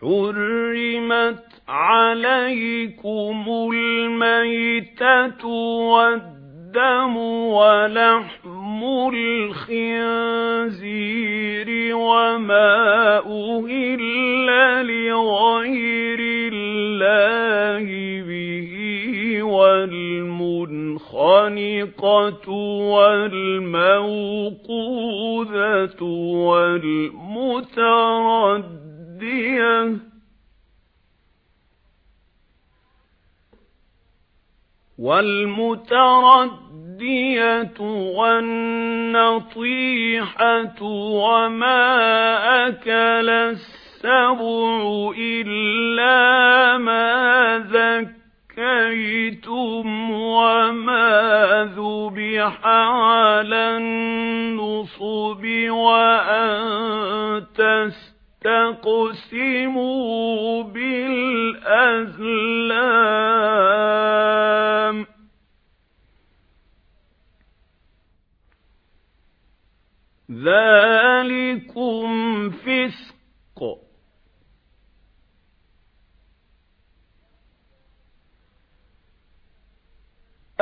حُرِّمَتْ عَلَيْكُمُ الْمَيْتَةُ وَالدَّمُ وَلَحْمُ الْخِنزِيرِ وَمَا أُهِلَّ لِغَيْرِ اللَّهِ بِهِ وَالْمُنْخَنِقَةُ وَالْمَوْقُوذَةُ وَالْمُتَرَدِّيَةُ وَالْمُتَرَدِّيَةُ وَالنَّطِيحَةُ وَمَا أَكَلَ السَّبُعُ إِلَّا مَا ذَكَّيْتُمْ وَمَا ذُبِحَ عَلَى النُّصُبِ وَأَن تَسْتَقْسِمُوا بِالْأَزْلَامِ. ذَلِكُمْ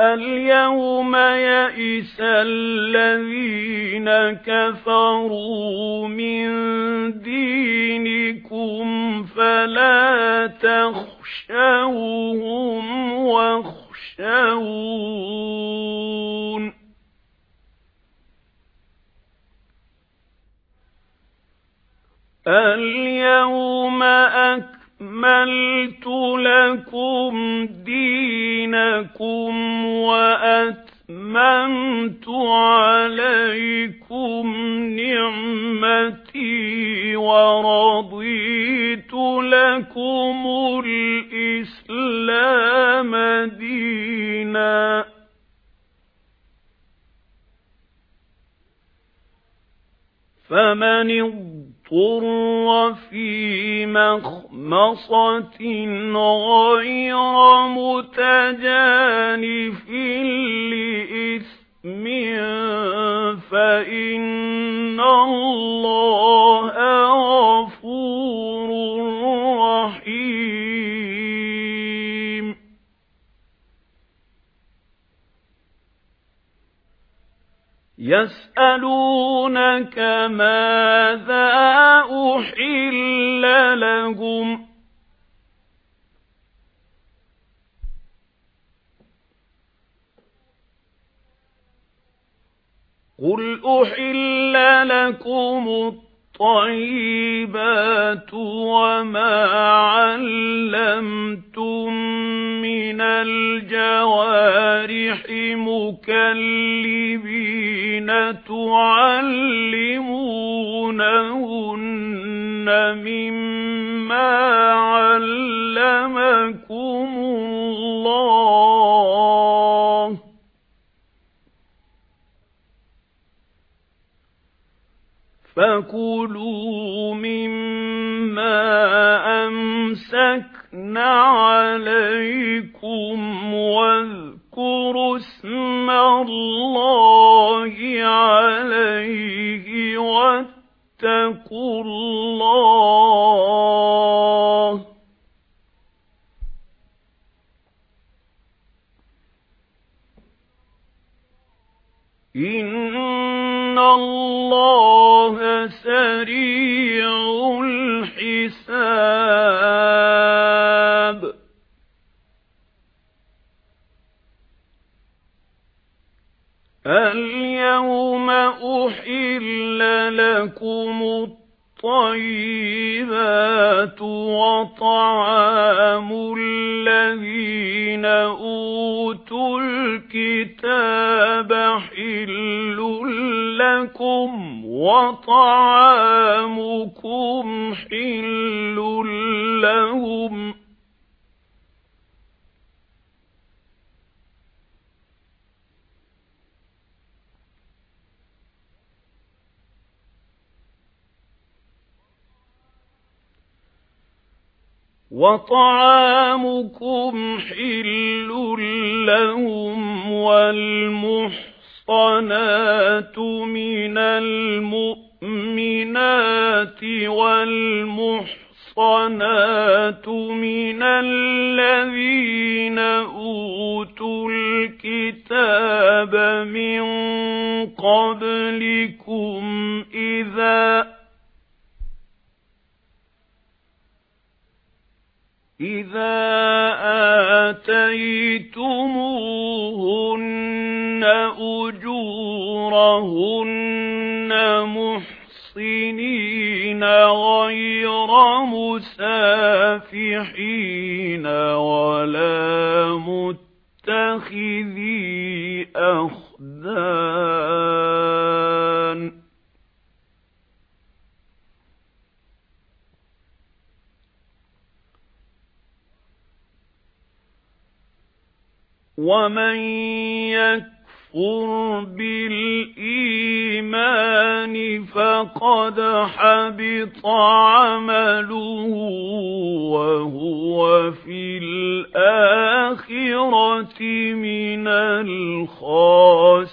الْيَوْمَ يَئِسَ الَّذِينَ كَفَرُوا مِن دِينِكُمْ فَلَا تَخْشَوْهُمْ وَاخْشَوْنِ. الْيَوْمَ أَكْمَلْتُ لَكُمْ دِينَكُمْ وَأَتْمَمْتُ عَلَيْكُمْ نِعْمَتِي وَرَضِيتُ لَكُمُ الْإِسْلَامَ دِينًا. فَمَنِ اضْطُرَّ فِي مَخْمَصَةٍ غَيْرَ مُتَجَانِفٍ يَسْأَلُونَكَ مَاذَا أُحِلَّ لَهُمْ؟ قُلْ أُحِلَّ لَكُمُ الطَّيِّبَاتُ وَمَا عَلَّمْتُم مِّنَ الْجَوَارِحِ عَلَّمَكُمُ اللَّهُ ۖ فَكُلُوا مِمَّا أَمْسَكْنَ عَلَيْكُمْ وَاذْكُرُوا اسْمَ اللَّهِ عَلَيْهِ وَاتَّقُوا اللَّهَ ۚ إِنَّ اللَّهَ سَرِيعُ الْحِسَابِ الْيَوْمَ أُحِلَّ لَكُمُ الطَّيِّبَاتُ وَطَعَامُ الَّذِينَ أُوتُوا الْكِتَابَ حِلٌّ لَّكُمْ وَطَعَامُكُمْ حِلٌّ لَّهُمْ ۖ وَطَعَامُكُمْ حِلٌّ لَّهُمْ وَالْمُحْصَنَاتُ مِنَ الْمُؤْمِنَاتِ وَالْمُحْصَنَاتُ المحصنات من الذين أوتوا الكتاب من قبلكم إذا إذا آتيتموهن أجورهن محصنين غير مسافحين ولا متخذي أخدان وَمَن يَكْفُرْ بِالْإِيمَانِ فَقَدْ حَبِطَ عَمَلُهُ وَهُوَ فِي الْآخِرَةِ مِنَ الْخَاسِرِينَ